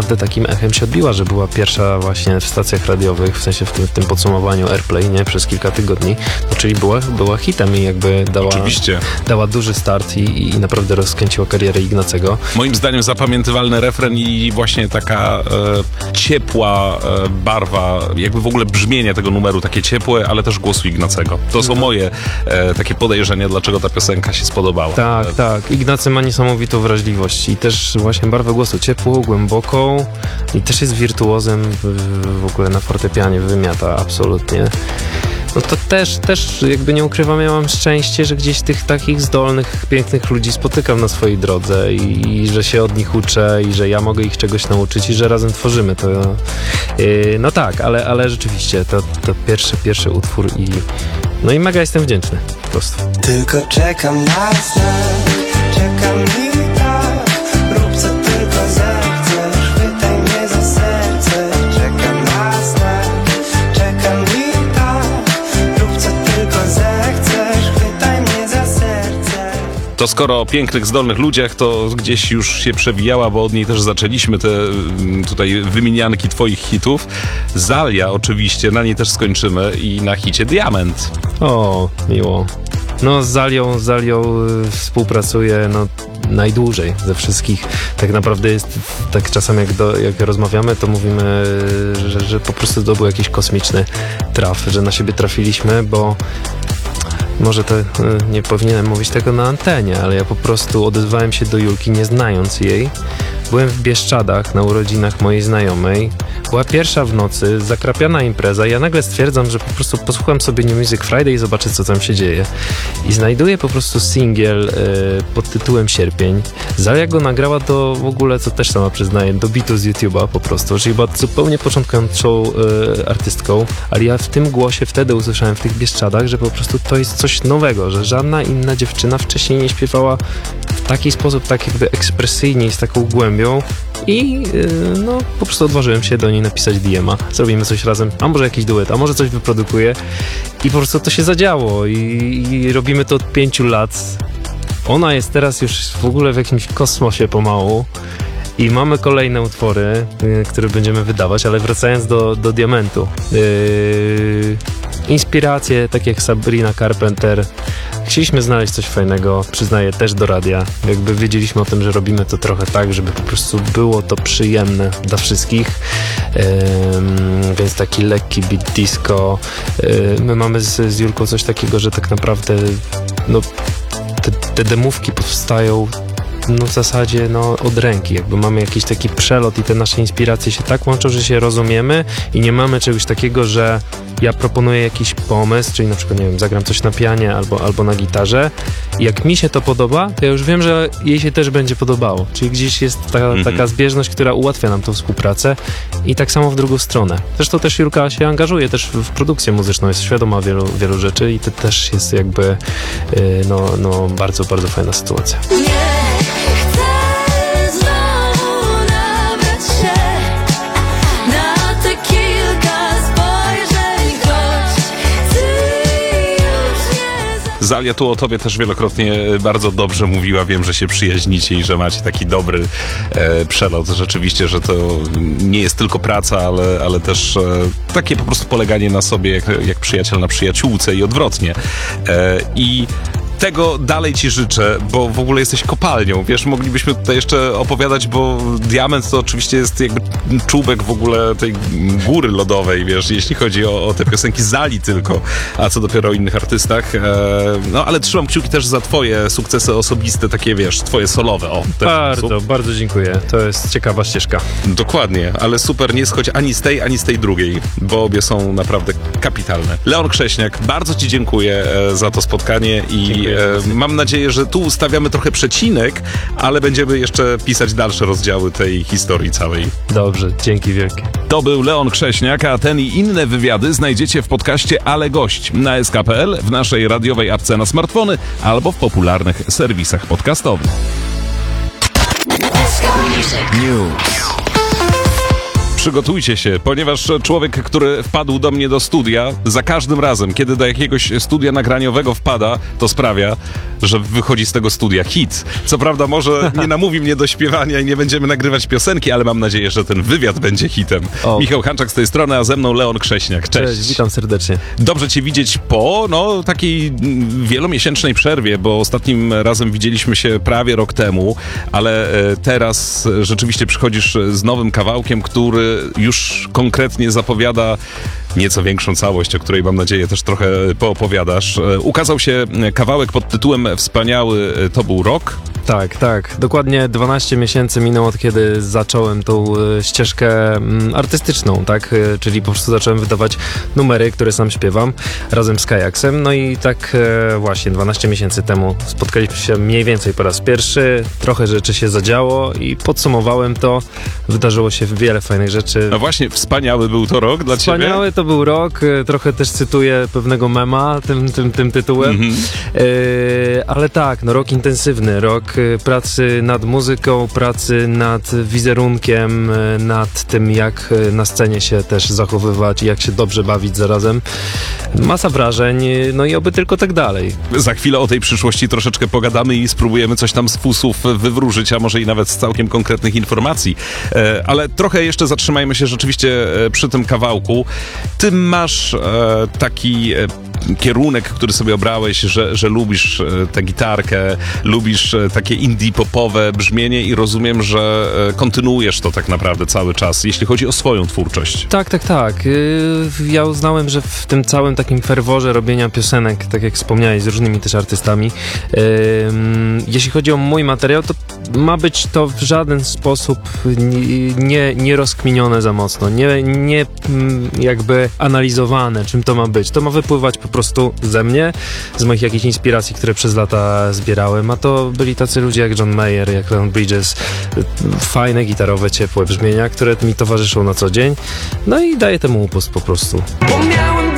naprawdę takim echem się odbiła, że była pierwsza właśnie w stacjach radiowych, w sensie w tym, w tym podsumowaniu Airplay, nie, przez kilka tygodni, no, czyli była, była hitem i jakby dała, Oczywiście. dała duży start i, i naprawdę rozkręciła karierę Ignacego. Moim zdaniem zapamiętywalny refren i właśnie taka e, ciepła e, barwa, jakby w ogóle brzmienie tego numeru, takie ciepłe, ale też głosu Ignacego. To są moje e, takie podejrzenia, dlaczego ta piosenka się spodobała. Tak, tak. Ignacy ma niesamowitą wrażliwość i też właśnie barwę głosu ciepłą, i też jest wirtuozem w, w ogóle na fortepianie, wymiata absolutnie. No to też, też jakby nie ukrywam, ja mam szczęście, że gdzieś tych takich zdolnych, pięknych ludzi spotykam na swojej drodze i, i że się od nich uczę i że ja mogę ich czegoś nauczyć i że razem tworzymy to. Yy, no tak, ale, ale rzeczywiście to, to pierwszy, pierwszy utwór i no i mega jestem wdzięczny po prostu. Tylko czekam na znak, czekam Skoro o pięknych, zdolnych ludziach, to gdzieś już się przewijała, bo od niej też zaczęliśmy te mm, tutaj wymienianki twoich hitów. Zalia oczywiście, na niej też skończymy i na hicie Diament. O, miło. No z Zalią, z Zalią y, współpracuję no, najdłużej ze wszystkich. Tak naprawdę jest tak czasem jak, do, jak rozmawiamy, to mówimy, y, że, że po prostu to był jakiś kosmiczny traf, że na siebie trafiliśmy, bo może to y, nie powinienem mówić tego na antenie, ale ja po prostu odezwałem się do Julki nie znając jej. Byłem w Bieszczadach na urodzinach mojej znajomej. Była pierwsza w nocy, zakrapiana impreza. Ja nagle stwierdzam, że po prostu posłucham sobie New Music Friday i zobaczę, co tam się dzieje. I znajduję po prostu singiel y, pod tytułem Sierpień. Zalia go nagrała do w ogóle, co też sama przyznaję, do bitu z YouTube'a po prostu. Czyli była zupełnie początkującą y, artystką, ale ja w tym głosie wtedy usłyszałem w tych Bieszczadach, że po prostu to jest coś nowego, że żadna inna dziewczyna wcześniej nie śpiewała w taki sposób, tak jakby ekspresyjnie z taką głębią i yy, no po prostu odważyłem się do niej napisać DM-a. Zrobimy coś razem, a może jakiś duet, a może coś wyprodukuję i po prostu to się zadziało i, i robimy to od pięciu lat. Ona jest teraz już w ogóle w jakimś kosmosie pomału. I mamy kolejne utwory, y, które będziemy wydawać, ale wracając do, do Diamentu. Yy, inspiracje, tak jak Sabrina Carpenter. Chcieliśmy znaleźć coś fajnego, przyznaję też do radia. Jakby wiedzieliśmy o tym, że robimy to trochę tak, żeby po prostu było to przyjemne dla wszystkich. Ym, więc taki lekki beat disco. Yy, my mamy z, z Julką coś takiego, że tak naprawdę no, te, te demówki powstają no w zasadzie no, od ręki. Jakby mamy jakiś taki przelot i te nasze inspiracje się tak łączą, że się rozumiemy i nie mamy czegoś takiego, że ja proponuję jakiś pomysł, czyli na przykład, nie wiem, zagram coś na pianie albo, albo na gitarze i jak mi się to podoba, to ja już wiem, że jej się też będzie podobało. Czyli gdzieś jest ta, Mhm. taka zbieżność, która ułatwia nam tą współpracę i tak samo w drugą stronę. Zresztą też Julka się angażuje też w, w produkcję muzyczną, jest świadoma wielu, wielu rzeczy i to też jest jakby yy, no, no bardzo, bardzo fajna sytuacja. Zalia tu o tobie też wielokrotnie bardzo dobrze mówiła. Wiem, że się przyjaźnicie i że macie taki dobry e, przelot. Rzeczywiście, że to nie jest tylko praca, ale, ale też e, takie po prostu poleganie na sobie jak, jak przyjaciel na przyjaciółce i odwrotnie. E, I tego dalej ci życzę, bo w ogóle jesteś kopalnią. Wiesz, moglibyśmy tutaj jeszcze opowiadać, bo diament to oczywiście jest jakby czubek w ogóle tej góry lodowej, wiesz, jeśli chodzi o, o te piosenki Zali tylko, a co dopiero o innych artystach. E, no, ale trzymam kciuki też za twoje sukcesy osobiste, takie wiesz, twoje solowe. O, Bardzo, sposób. bardzo dziękuję. To jest ciekawa ścieżka. Dokładnie, ale super, nie schodź ani z tej, ani z tej drugiej, bo obie są naprawdę kapitalne. Leon Krześniak, bardzo Ci dziękuję e, za to spotkanie i mam nadzieję, że tu ustawiamy trochę przecinek, ale będziemy jeszcze pisać dalsze rozdziały tej historii całej. Dobrze, dzięki wielkie. To był Leon Krześniak, a ten i inne wywiady znajdziecie w podcaście Ale Gość na SKPL, w naszej radiowej apce na smartfony albo w popularnych serwisach podcastowych. Przygotujcie się, ponieważ człowiek, który wpadł do mnie do studia, za każdym razem, kiedy do jakiegoś studia nagraniowego wpada, to sprawia, że wychodzi z tego studia hit. Co prawda może nie namówi mnie do śpiewania i nie będziemy nagrywać piosenki, ale mam nadzieję, że ten wywiad będzie hitem. O. Michał Hanczak z tej strony, a ze mną Leon Krześniak. Cześć. Cześć, witam serdecznie. Dobrze cię widzieć po no, takiej wielomiesięcznej przerwie, bo ostatnim razem widzieliśmy się prawie rok temu, ale e, teraz rzeczywiście przychodzisz z nowym kawałkiem, który już konkretnie zapowiada nieco większą całość, o której mam nadzieję też trochę poopowiadasz. E, Ukazał się kawałek pod tytułem Wspaniały e, to był rok. Tak, tak. Dokładnie 12 miesięcy minęło od kiedy zacząłem tą e, ścieżkę mm, artystyczną, tak? Czyli po prostu zacząłem wydawać numery, które sam śpiewam razem z Kajaksem. No i tak właśnie 12 miesięcy temu spotkaliśmy się mniej więcej po raz pierwszy. Trochę rzeczy się zadziało i podsumowałem to. Wydarzyło się wiele fajnych rzeczy. No właśnie, wspaniały był to rok dla ciebie. Wspaniały to był rok, e, trochę też cytuję pewnego mema tym, tym, tym tytułem, Mhm. E, ale tak, no rok intensywny, rok e, pracy nad muzyką, pracy nad wizerunkiem, e, nad tym jak na scenie się też zachowywać i jak się dobrze bawić zarazem. Masa wrażeń, no i oby tylko tak dalej. Za chwilę o tej przyszłości troszeczkę pogadamy i spróbujemy coś tam z fusów wywróżyć, a może i nawet z całkiem konkretnych informacji. E, ale trochę jeszcze zatrzymajmy się rzeczywiście przy tym kawałku. Ty masz e, taki e, kierunek, który sobie obrałeś, że, że lubisz e, tę gitarkę, lubisz e, takie indie popowe brzmienie i rozumiem, że e, kontynuujesz to tak naprawdę cały czas, jeśli chodzi o swoją twórczość. Tak, tak, tak. Yy, Ja uznałem, że w tym całym takim ferworze robienia piosenek, tak jak wspomniałeś, z różnymi też artystami, jeśli chodzi o mój materiał, to ma być to w żaden sposób ni- nie, nie rozkminione za mocno, nie, nie mm, jakby analizowane, czym to ma być. To ma wypływać po prostu ze mnie, z moich jakichś inspiracji, które przez lata zbierałem, a to byli tacy ludzie jak John Mayer, jak Leon Bridges, fajne, gitarowe, ciepłe brzmienia, które mi towarzyszą na co dzień. No i daję temu upust po prostu. Bo miałem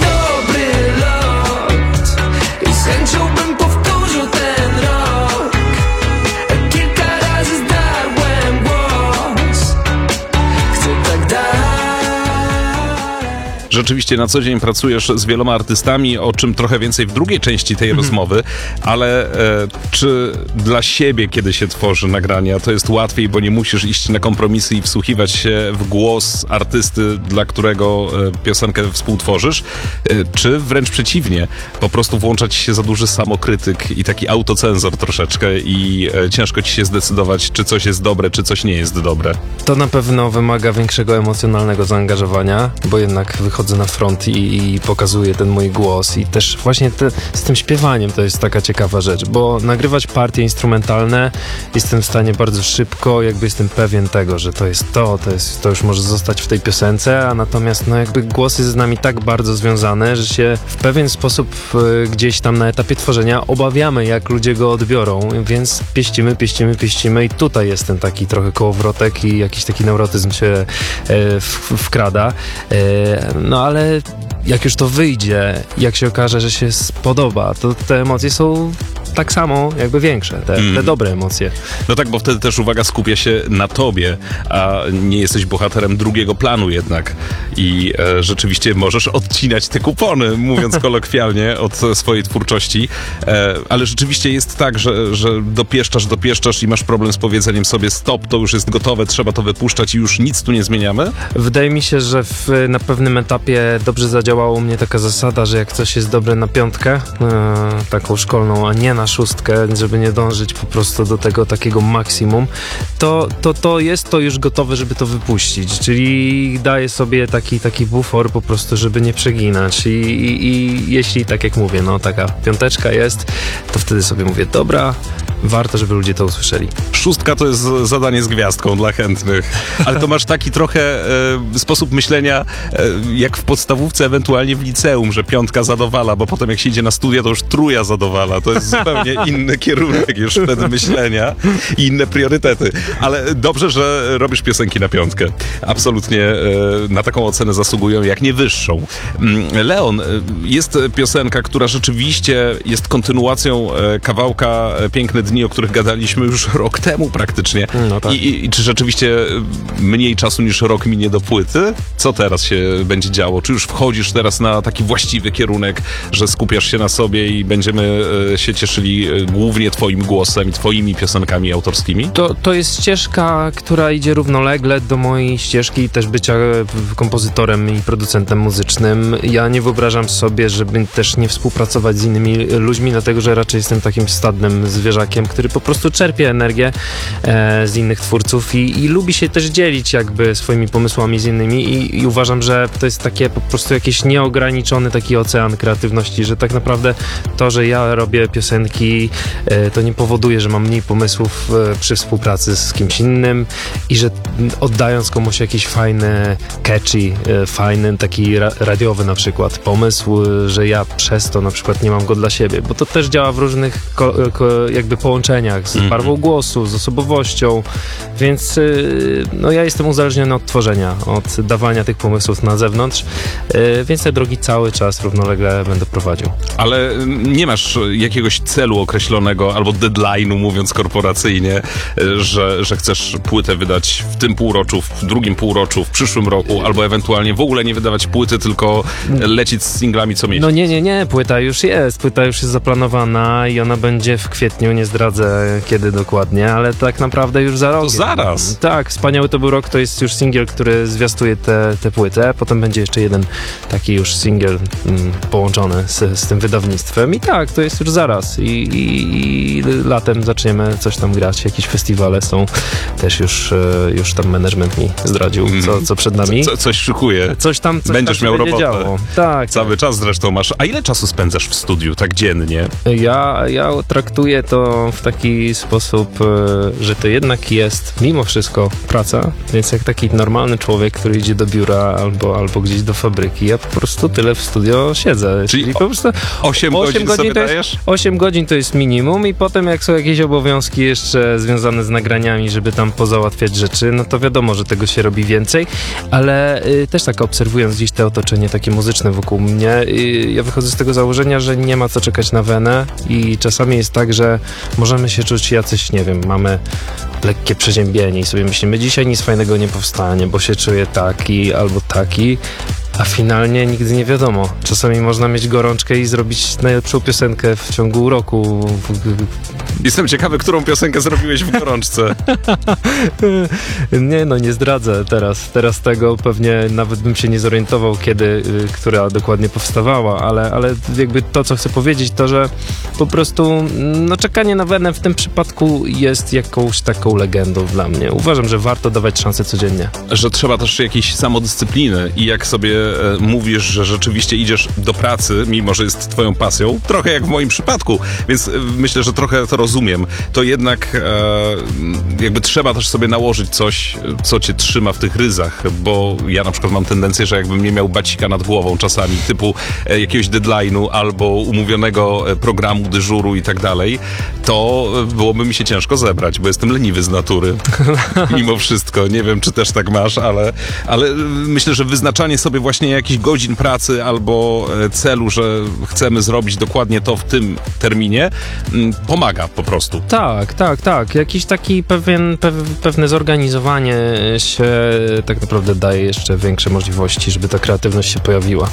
Rzeczywiście na co dzień pracujesz z wieloma artystami, o czym trochę więcej w drugiej części tej rozmowy, ale e, czy dla siebie, kiedy się tworzy nagrania, to jest łatwiej, bo nie musisz iść na kompromisy i wsłuchiwać się w głos artysty, dla którego e, piosenkę współtworzysz, e, czy wręcz przeciwnie, po prostu włączać się za duży samokrytyk i taki autocenzor troszeczkę i e, ciężko ci się zdecydować, czy coś jest dobre, czy coś nie jest dobre. To na pewno wymaga większego emocjonalnego zaangażowania, bo jednak wychodzę na front i, i pokazuję ten mój głos i też właśnie te, z tym śpiewaniem to jest taka ciekawa rzecz, bo nagrywać partie instrumentalne jestem w stanie bardzo szybko, jakby jestem pewien tego, że to jest to, to, jest, to już może zostać w tej piosence, a natomiast no jakby głos jest z nami tak bardzo związany, że się w pewien sposób e, gdzieś tam na etapie tworzenia obawiamy, jak ludzie go odbiorą, więc pieścimy, pieścimy, pieścimy i tutaj jest ten taki trochę kołowrotek i jakiś taki neurotyzm się e, w, wkrada. E, no ale jak już to wyjdzie, jak się okaże, że się spodoba, to te emocje są tak samo jakby większe, te, te dobre emocje. No tak, bo wtedy też uwaga skupia się na tobie, a nie jesteś bohaterem drugiego planu jednak. I e, rzeczywiście możesz odcinać te kupony, mówiąc kolokwialnie, od swojej twórczości. E, ale rzeczywiście jest tak, że, że dopieszczasz, dopieszczasz i masz problem z powiedzeniem sobie stop, to już jest gotowe, trzeba to wypuszczać i już nic tu nie zmieniamy. Wydaje mi się, że w, na pewnym etapie dobrze zadziałała u mnie taka zasada, że jak coś jest dobre na piątkę, e, taką szkolną, a nie na szóstkę, żeby nie dążyć po prostu do tego takiego maksimum, to to, to jest to już gotowe, żeby to wypuścić. Czyli daję sobie taki, taki bufor po prostu, żeby nie przeginać. I, i, I jeśli, tak jak mówię, no taka piąteczka jest, to wtedy sobie mówię, dobra, warto, żeby ludzie to usłyszeli. Szóstka to jest zadanie z gwiazdką dla chętnych, ale to masz taki trochę e, sposób myślenia e, jak w podstawówce, ewentualnie w liceum, że piątka zadowala, bo potem jak się idzie na studia, to już truja zadowala. To jest zupełnie inny kierunek już wtedy myślenia i inne priorytety. Ale dobrze, że robisz piosenki na piątkę. Absolutnie e, na taką ocenę zasługują, jak nie wyższą. Mm, Leon, jest piosenka, która rzeczywiście jest kontynuacją kawałka Piękny dni, o których gadaliśmy już rok temu praktycznie. No tak. I, i, czy rzeczywiście mniej czasu niż rok minie do płyty? Co teraz się będzie działo? Czy już wchodzisz teraz na taki właściwy kierunek, że skupiasz się na sobie i będziemy e, się cieszyli e, głównie twoim głosem i twoimi piosenkami autorskimi? To, to jest ścieżka, która idzie równolegle do mojej ścieżki też bycia e, kompozytorem i producentem muzycznym. Ja nie wyobrażam sobie, żeby też nie współpracować z innymi ludźmi, dlatego że raczej jestem takim stadnym zwierzakiem, który po prostu czerpie energię e, z innych twórców i, i lubi się też dzielić jakby swoimi pomysłami z innymi i, i uważam, że to jest takie po prostu jakiś nieograniczony taki ocean kreatywności, że tak naprawdę to, że ja robię piosenki, e, to nie powoduje, że mam mniej pomysłów e, przy współpracy z kimś innym i że oddając komuś jakiś fajny, catchy, fajny, taki ra radiowy na przykład pomysł, że ja przez to na przykład nie mam go dla siebie, bo to też działa w różnych jakby połączeniach z Mhm. barwą głosu, z osobowością, więc y, no ja jestem uzależniony od tworzenia, od dawania tych pomysłów na zewnątrz, y, więc te drogi cały czas równolegle będę prowadził. Ale mm, nie masz jakiegoś celu określonego albo deadline'u, mówiąc korporacyjnie, że, że chcesz płytę wydać w tym półroczu, w drugim półroczu, w przyszłym roku, albo ewentualnie w ogóle nie wydawać płyty, tylko lecieć z singlami co miesiąc. No nie, nie, nie, płyta już jest, płyta już jest zaplanowana i ona będzie w kwietniu, nie zdradzę kiedy dokładnie, ale tak naprawdę już za rok. To zaraz. Tak, wspaniały to był rok, to jest już singiel, który zwiastuje tę te, płytę, potem będzie jeszcze jeden taki już singiel mm, połączony z, z tym wydawnictwem i tak, to jest już zaraz I, i, i latem zaczniemy coś tam grać, jakieś festiwale są, też już, e, już tam management mi zdradził, co, co przed nami. Co, coś szykuje. Coś tam, coś Będziesz tam miał robotę. działo. Tak, Cały czas zresztą masz. A ile czasu spędzasz w studiu, tak dziennie? Ja, ja traktuję to w taki sposób, e, że to jednak jest mimo wszystko praca, więc jak taki normalny człowiek, który idzie do biura albo, albo gdzieś do fabryki, ja po prostu tyle w studio siedzę. Czyli Czyli po prostu 8 godzin, sobie to jest, dajesz? 8 godzin to jest minimum i potem jak są jakieś obowiązki jeszcze związane z nagraniami, żeby tam pozałatwiać rzeczy, no to wiadomo, że tego się robi więcej, ale y, też tak obserwując gdzieś te otoczenie takie muzyczne wokół mnie, y, ja wychodzę z tego założenia, że nie ma co czekać na wenę i czasami jest tak, że możemy się czuć jacyś, nie wiem, mamy lekkie przeziębienie i sobie myślimy, dzisiaj nic fajnego nie powstanie, bo się czuję taki albo taki, a finalnie nigdy nie wiadomo. Czasami można mieć gorączkę i zrobić najlepszą piosenkę w ciągu roku. Jestem ciekawy, którą piosenkę zrobiłeś w gorączce. Nie no, nie zdradzę teraz. Teraz tego pewnie nawet bym się nie zorientował, kiedy, y, która dokładnie powstawała, ale, ale jakby to, co chcę powiedzieć, to, że po prostu no, czekanie na wenę w tym przypadku jest jakąś taką legendą dla mnie. Uważam, że warto dawać szansę codziennie. że trzeba też jakiejś samodyscypliny i jak sobie mówisz, że rzeczywiście idziesz do pracy, mimo że jest twoją pasją, trochę jak w moim przypadku, więc e, myślę, że trochę to rozumiem, to jednak e, jakby trzeba też sobie nałożyć coś, e, co cię trzyma w tych ryzach, bo ja na przykład mam tendencję, że jakbym nie miał bacika nad głową czasami, typu e, jakiegoś deadline'u albo umówionego e, programu, dyżuru i tak dalej, to e, byłoby mi się ciężko zebrać, bo jestem leniwy z natury. Mimo wszystko. Nie wiem, czy też tak masz, ale, ale myślę, że wyznaczanie sobie właśnie jakichś godzin pracy albo e, celu, że chcemy zrobić dokładnie to w tym terminie, mm, pomaga po prostu. Tak, tak, tak. Jakiś taki pewien, pew, pewne zorganizowanie się tak naprawdę daje jeszcze większe możliwości, żeby ta kreatywność się pojawiła.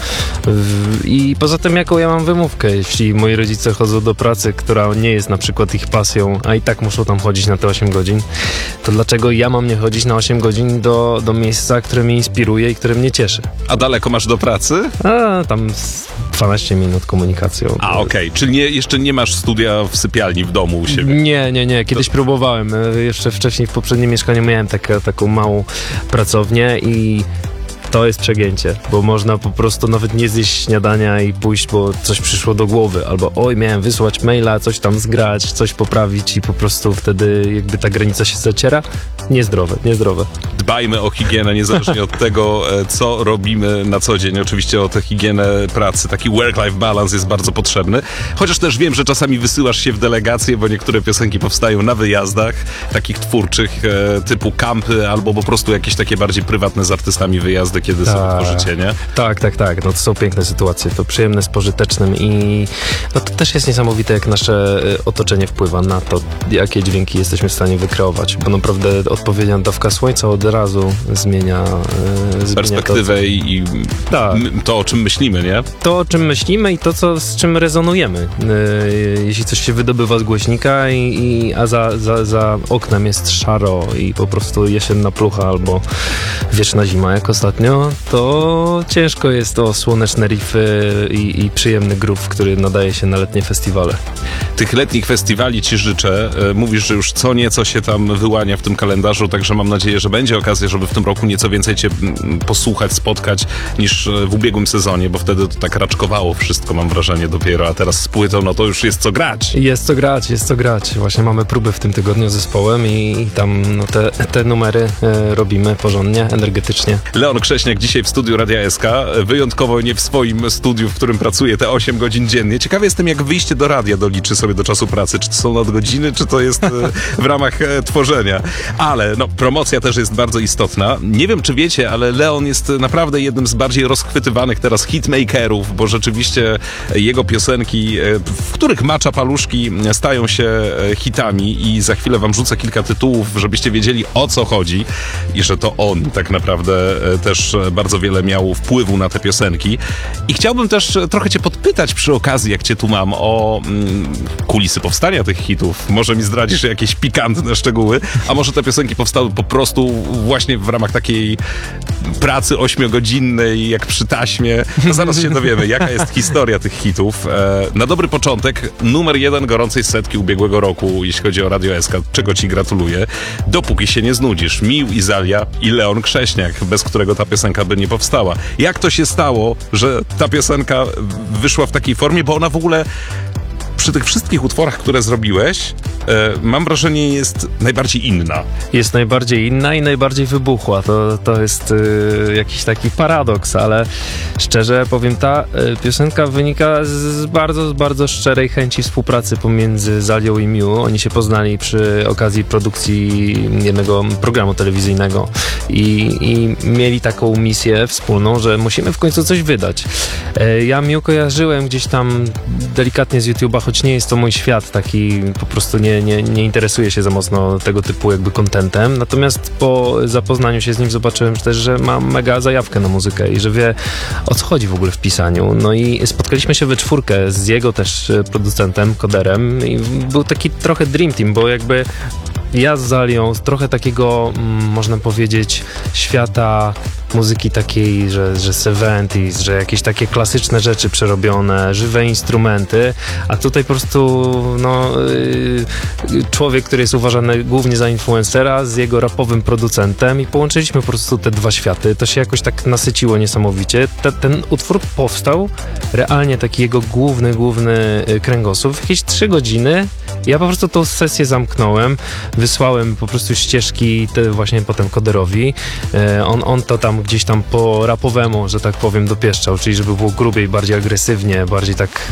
I poza tym, jaką ja mam wymówkę, jeśli moi rodzice chodzą do pracy, która nie jest na przykład ich pasją, a i tak muszą tam chodzić na te 8 godzin, to dlaczego ja mam nie chodzić na 8 godzin do, do miejsca, które mnie inspiruje i które mnie cieszy? A daleko masz do pracy? A tam z 12 minut komunikacją. A, okej. Czyli nie, jeszcze nie masz studia w sypialni w domu u siebie. Nie, nie, nie. Kiedyś próbowałem. E, Jeszcze wcześniej w poprzednim mieszkaniu miałem takie, taką małą pracownię i to jest przegięcie, bo można po prostu nawet nie zjeść śniadania i pójść, bo coś przyszło do głowy, albo oj, miałem wysłać maila, coś tam zgrać, coś poprawić i po prostu wtedy jakby ta granica się zaciera. Niezdrowe, niezdrowe. Dbajmy o higienę, niezależnie od tego, e, co robimy na co dzień. Oczywiście o tę higienę pracy. Taki work-life balance jest bardzo potrzebny. Chociaż też wiem, że czasami wysyłasz się w delegacje, bo niektóre piosenki powstają na wyjazdach, takich twórczych, e, typu kampy, albo po prostu jakieś takie bardziej prywatne z artystami wyjazdy, kiedy sobie Tak. tworzycie, nie? Tak, tak, tak. No to są piękne sytuacje. To przyjemne z pożytecznym i no to też jest niesamowite, jak nasze y, otoczenie wpływa na to, jakie dźwięki jesteśmy w stanie wykreować, bo naprawdę odpowiednia dawka słońca od razu zmienia, y, zmienia Perspektywę i, i Tak. to, o czym myślimy, nie? To, to, o czym myślimy i to, co, z czym rezonujemy. Y, jeśli coś się wydobywa z głośnika, i, i, a za, za, za oknem jest szaro i po prostu jesienna plucha albo wieczna zima, jak ostatnio, to ciężko jest o słoneczne riffy i, i przyjemny groove, który nadaje się na letnie festiwale. Tych letnich festiwali ci życzę. E, Mówisz, że już co nieco się tam wyłania w tym kalendarzu, także mam nadzieję, że będzie okazja, żeby w tym roku nieco więcej cię mm, posłuchać, spotkać niż e, w ubiegłym sezonie, bo wtedy to tak raczkowało wszystko, mam wrażenie, dopiero, a teraz z płytą, no to już jest co grać. Jest co grać, jest co grać. Właśnie mamy próby w tym tygodniu z zespołem i, i tam no, te, te numery e, robimy porządnie, energetycznie. Leon Krześniak dzisiaj w studiu Radia SK, wyjątkowo nie w swoim studiu, w którym pracuje te 8 godzin dziennie. Ciekawy jestem, jak wyjście do radia doliczy sobie do czasu pracy. Czy to są nadgodziny, czy to jest e, w ramach e, tworzenia. Ale no, promocja też jest bardzo istotna. Nie wiem, czy wiecie, ale Leon jest naprawdę jednym z bardziej rozchwytywanych teraz hitmakerów, bo rzeczywiście jego piosenki, e, w których macza paluszki, stają się hitami i za chwilę wam rzucę kilka tytułów, żebyście wiedzieli o co chodzi i że to on tak naprawdę e, też e, bardzo wiele miał wpływu na te piosenki. I chciałbym też e, trochę cię podpytać przy okazji, jak cię tu mam, o mm, kulisy powstania tych hitów. Może mi zdradzisz jakieś pikantne szczegóły, a może te piosenki powstały po prostu właśnie w ramach takiej pracy ośmiogodzinnej, jak przy taśmie. No zaraz się dowiemy, jaka jest historia tych hitów. E, na dobry początek, numer jeden gorącej setki ubiegłego roku, jeśli chodzi o Radio SK, czego ci gratuluję. Dopóki się nie znudzisz. Mił Izalia i Leon Krześniak, bez którego ta by nie powstała. Jak to się stało, że ta piosenka wyszła w takiej formie, bo ona w ogóle przy tych wszystkich utworach, które zrobiłeś, e, mam wrażenie, jest najbardziej inna. jest najbardziej inna i najbardziej wybuchła. To, to jest y, jakiś taki paradoks, ale szczerze powiem, ta y, piosenka wynika z, bardzo, z bardzo szczerej chęci współpracy pomiędzy Zalią i Miu. Oni się poznali przy okazji produkcji jednego programu telewizyjnego i, i mieli taką misję wspólną, że musimy w końcu coś wydać. E, ja Miu kojarzyłem gdzieś tam delikatnie z YouTube'a, choć nie jest to mój świat, taki po prostu nie, nie, nie interesuję się za mocno tego typu jakby kontentem. Natomiast po zapoznaniu się z nim zobaczyłem też, że ma mega zajawkę na muzykę i że wie o co chodzi w ogóle w pisaniu. No i spotkaliśmy się we czwórkę z jego też e, producentem, koderem i był taki trochę dream team, bo jakby ja z Zalią trochę takiego, mm, można powiedzieć, świata muzyki takiej, że, że 70s, że jakieś takie klasyczne rzeczy przerobione, żywe instrumenty, a tutaj po prostu no, yy, człowiek, który jest uważany głównie za influencera z jego rapowym producentem i połączyliśmy po prostu te dwa światy. To się jakoś tak nasyciło niesamowicie. Te, ten utwór powstał, realnie taki jego główny, główny y, kręgosłup jakieś trzy godziny. Ja po prostu tą sesję zamknąłem, wysłałem po prostu ścieżki te właśnie potem koderowi. E, On, on to tam gdzieś tam po rapowemu, że tak powiem, dopieszczał, czyli żeby było grubiej, bardziej agresywnie, bardziej tak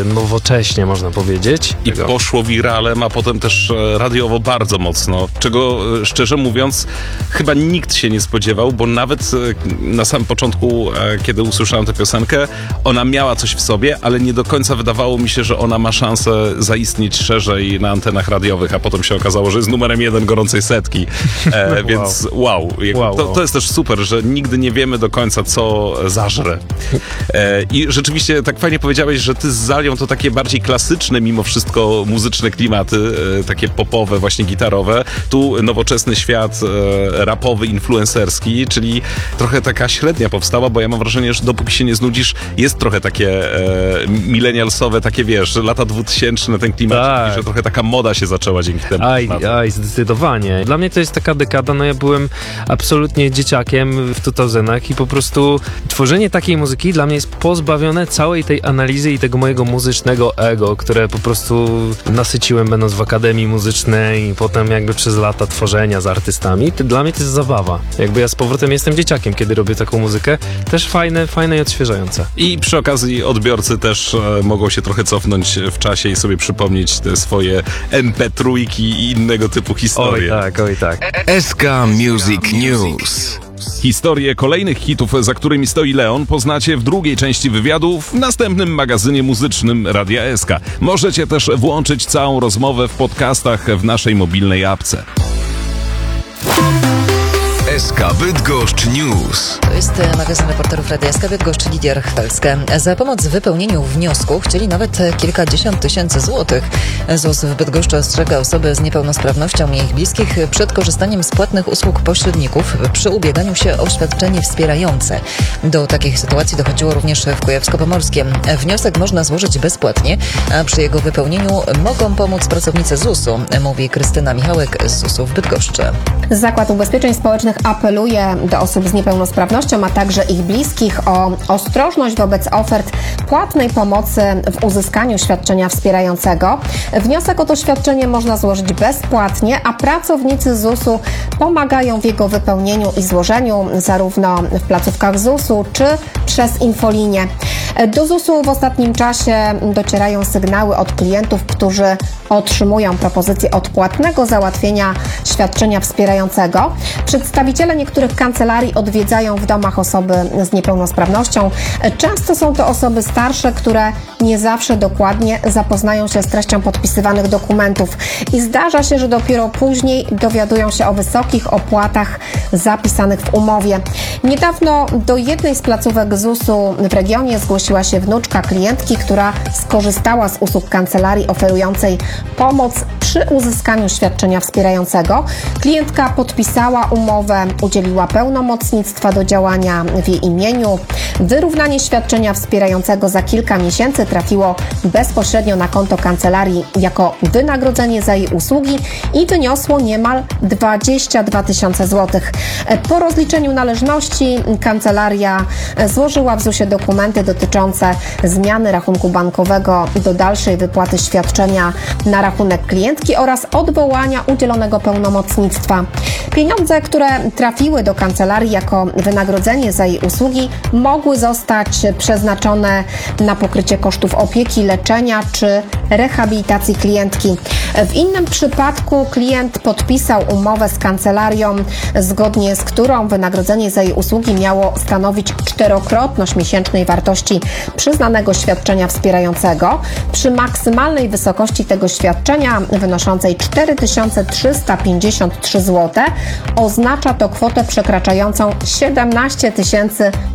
e, nowocześnie, można powiedzieć. I Tego- poszło wiralem, a potem też e, radiowo bardzo mocno. Czego e, szczerze mówiąc, chyba nikt się nie spodziewał, bo nawet e, na samym początku, kiedy usłyszałem tę piosenkę, ona miała coś w sobie, ale nie do końca wydawało mi się, że ona ma szansę zaistnieć szerzej na antenach radiowych, a potem się okazało, że jest numerem jeden gorącej setki. E, Więc wow, Wow, to, wow. to jest też super, że nigdy nie wiemy do końca, co zażre. E, I rzeczywiście tak fajnie powiedziałeś, że ty z Zalią to takie bardziej klasyczne mimo wszystko muzyczne klimaty, e, takie popowe, właśnie gitarowe. Tu nowoczesny świat e, rapowy, influencerski, czyli trochę taka średnia powstała, bo ja mam wrażenie, że dopóki się nie znudzisz, jest trochę takie e, milenialsowe, takie wiesz, lata dwutysięczne, ten klimat, Tak. i że trochę taka moda się zaczęła dzięki temu. Aj, aj, zdecydowanie. Dla mnie to jest taka dekada, no ja byłem absolutnie dzieciakiem w 2000 i po prostu tworzenie takiej muzyki dla mnie jest pozbawione całej tej analizy i tego mojego muzycznego ego, które po prostu nasyciłem będąc w akademii muzycznej i potem jakby przez lata tworzenia z artystami. Dla mnie to jest zabawa. Jakby ja z powrotem jestem dzieciakiem, kiedy robię taką muzykę. Też fajne, fajne i odświeżające. I przy okazji odbiorcy też e, mogą się trochę cofnąć w czasie i sobie przypomnieć te swoje MP3 i innego typu Oj historie. tak, oj tak. SK Music News. Historię kolejnych hitów, za którymi stoi Leon, poznacie w drugiej części wywiadu w następnym magazynie muzycznym Radia SK. Możecie też włączyć całą rozmowę w podcastach w naszej mobilnej apce. SK Bydgoszcz News. To jest e, magazyn reporterów Radia SK Bydgoszcz Lidia Rachtalska. Za pomoc w wypełnieniu wniosku chcieli nawet e, kilkadziesiąt tysięcy złotych. ZUS w Bydgoszczy ostrzega osoby z niepełnosprawnością i ich bliskich przed korzystaniem z płatnych usług pośredników przy ubieganiu się o świadczenie wspierające. Do takich sytuacji dochodziło również w Kujawsko-Pomorskiem. Wniosek można złożyć bezpłatnie, a przy jego wypełnieniu mogą pomóc pracownicy ZUS-u, mówi Krystyna Michałek z ZUS-u w Bydgoszczy. Zakład Ubezpieczeń Społecznych apeluje do osób z niepełnosprawnością, a także ich bliskich o ostrożność wobec ofert płatnej pomocy w uzyskaniu świadczenia wspierającego. Wniosek o to świadczenie można złożyć bezpłatnie, a pracownicy ZUS-u pomagają w jego wypełnieniu i złożeniu zarówno w placówkach ZUS-u czy przez infolinię. Do ZUS-u w ostatnim czasie docierają sygnały od klientów, którzy otrzymują propozycję odpłatnego załatwienia świadczenia wspierającego. Przedstawiciele niektórych kancelarii odwiedzają w domach osoby z niepełnosprawnością. Często są to osoby starsze, które nie zawsze dokładnie zapoznają się z treścią podpisywanych dokumentów i zdarza się, że dopiero później dowiadują się o wysokich opłatach zapisanych w umowie. Niedawno do jednej z placówek ZUS-u w regionie zgłosiła się wnuczka klientki, która skorzystała z usług kancelarii oferującej pomoc przy uzyskaniu świadczenia wspierającego. Klientka podpisała umowę, udzieliła pełnomocnictwa do działania w jej imieniu. Wyrównanie świadczenia wspierającego za kilka miesięcy trafiło bezpośrednio na konto kancelarii jako wynagrodzenie za jej usługi i wyniosło niemal 22 tysiące złotych. Po rozliczeniu należności kancelaria złożyła w ZUS-ie dokumenty dotyczące zmiany rachunku bankowego do dalszej wypłaty świadczenia na rachunek klientki oraz odwołania udzielonego pełnomocnictwa. Pieniądze, które trafiły do kancelarii jako wynagrodzenie za jej usługi, mogły zostać przeznaczone na pokrycie kosztów opieki, leczenia czy rehabilitacji klientki. W innym przypadku klient podpisał umowę z kancelarią, zgodnie z którą wynagrodzenie za jej usługi miało stanowić czterokrotność miesięcznej wartości przyznanego świadczenia wspierającego. Przy maksymalnej wysokości tego świadczenia wynoszącej 4353 zł oznacza to kwotę przekraczającą 17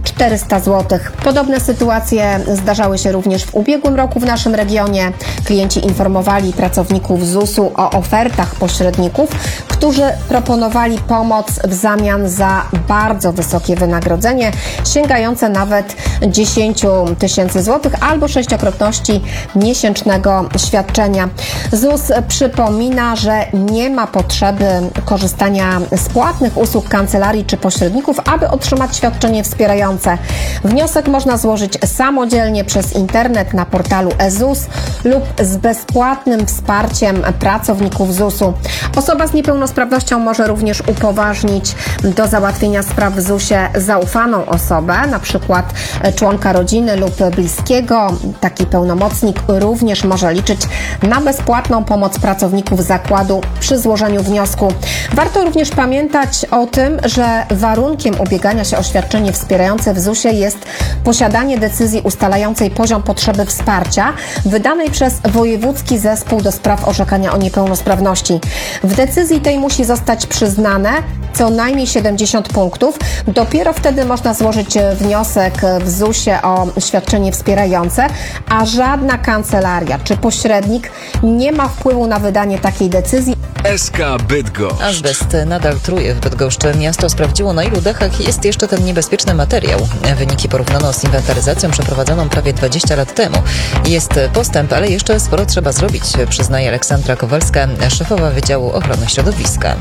400 zł. Podobne sytuacje zdarzały się również w ubiegłym roku w naszym regionie. Klienci informowali pracowników ZUS-u o ofertach pośredników, którzy proponowali pomoc w zamian za bardzo wysokie wynagrodzenie, sięgające nawet 10 tysięcy złotych albo sześciokrotności miesięcznego świadczenia. ZUS przypomina, że nie ma potrzeby korzystania z płatnych usług kancelarii czy pośredników, aby otrzymać świadczenie wspierające. Wniosek można złożyć samodzielnie przez internet na portalu eZUS lub z bezpłatnym wsparciem pracowników ZUS-u. Osoba z niepełnosprawnością może również upoważnić do załatwienia spraw w ZUS-ie zaufaną osobę, na przykład członka rodziny lub bliskiego. Taki pełnomocnik również może liczyć na bezpłatną pomoc pracowników zakładu przy złożeniu wniosku. Warto również pamiętać o tym, że warunkiem ubiegania się o świadczenie wspierające w ZUS-ie jest posiadanie decyzji ustalającej poziom potrzeby wsparcia wydanej przez Wojewódzki Zespół do Spraw Orzekania o Niepełnosprawności. W decyzji tej musi zostać przyznane co najmniej 70 punktów. Dopiero wtedy można złożyć wniosek w ZUS-ie o świadczenie wspierające, a żadna kancelaria czy pośrednik nie ma wpływu na wydanie takiej decyzji. SK Bydgoszcz. Azbest nadal truje w Bydgoszczy. Miasto sprawdziło, na ilu dachach jest jeszcze ten niebezpieczny materiał. Wyniki porównano z inwentaryzacją przeprowadzoną prawie 20 lat temu. Jest postęp, ale jeszcze sporo trzeba zrobić, przyznaje Aleksandra Kowalska, szefowa Wydziału Ochrony Środowiska.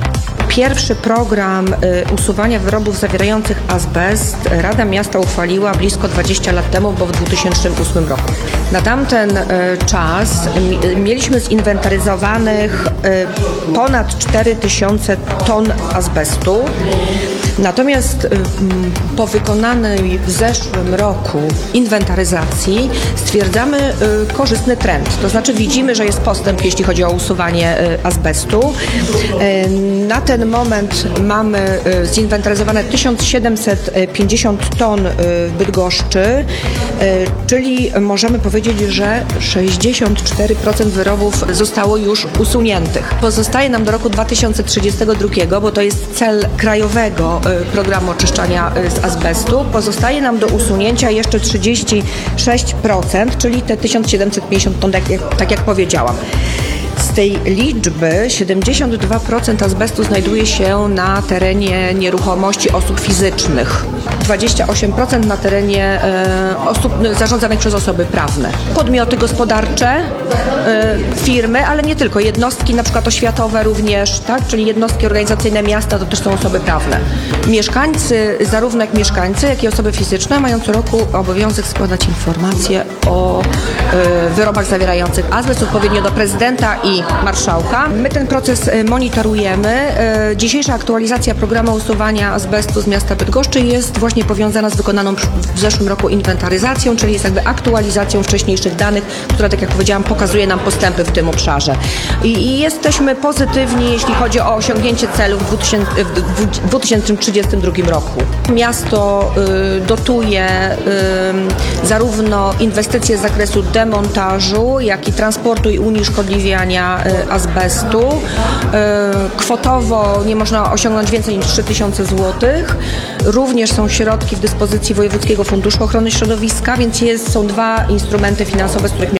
Pierwszy program y, usuwania wyrobów zawierających azbest Rada Miasta uchwaliła blisko 20 lat temu, bo w 2008 roku. Na tamten y, czas mi- mieliśmy zinwentaryzowanych y, ponad 4000 ton azbestu. Natomiast y, mm, po wykonanej w zeszłym roku inwentaryzacji stwierdzamy y, korzystny trend. To znaczy widzimy, że jest postęp, jeśli chodzi o usuwanie y, azbestu. Na ten moment mamy zinwentaryzowane 1750 ton w Bydgoszczy, czyli możemy powiedzieć, że 64% wyrobów zostało już usuniętych. Pozostaje nam do roku 2032, bo to jest cel krajowego programu oczyszczania y, z azbestu, pozostaje nam do usunięcia jeszcze 36%, czyli te 1750 ton, tak jak, tak jak powiedziałam. Tej liczby 72% azbestu znajduje się na terenie nieruchomości osób fizycznych, 28% na terenie e, osób zarządzanych przez osoby prawne. Podmioty gospodarcze, e, firmy, ale nie tylko, jednostki na przykład oświatowe również, tak? czyli jednostki organizacyjne miasta to też są osoby prawne. Mieszkańcy, zarówno jak mieszkańcy, jak i osoby fizyczne mają co roku obowiązek składać informacje o e, wyrobach zawierających azbest odpowiednio do prezydenta i marszałka. My ten proces e, monitorujemy. E, Dzisiejsza aktualizacja programu usuwania azbestu z miasta Bydgoszczy jest właśnie powiązana z wykonaną w zeszłym roku inwentaryzacją, czyli jest jakby aktualizacją wcześniejszych danych, która, tak jak powiedziałam, pokazuje nam postępy w tym obszarze. I, i jesteśmy pozytywni, jeśli chodzi o osiągnięcie celów w 2000 w 2032 roku. Miasto y, dotuje y, zarówno inwestycje z zakresu demontażu, jak i transportu i unieszkodliwiania y, azbestu. Y, Kwotowo nie można osiągnąć więcej niż 3000 zł. Również są środki w dyspozycji Wojewódzkiego Funduszu Ochrony Środowiska, więc jest, są dwa instrumenty finansowe, z których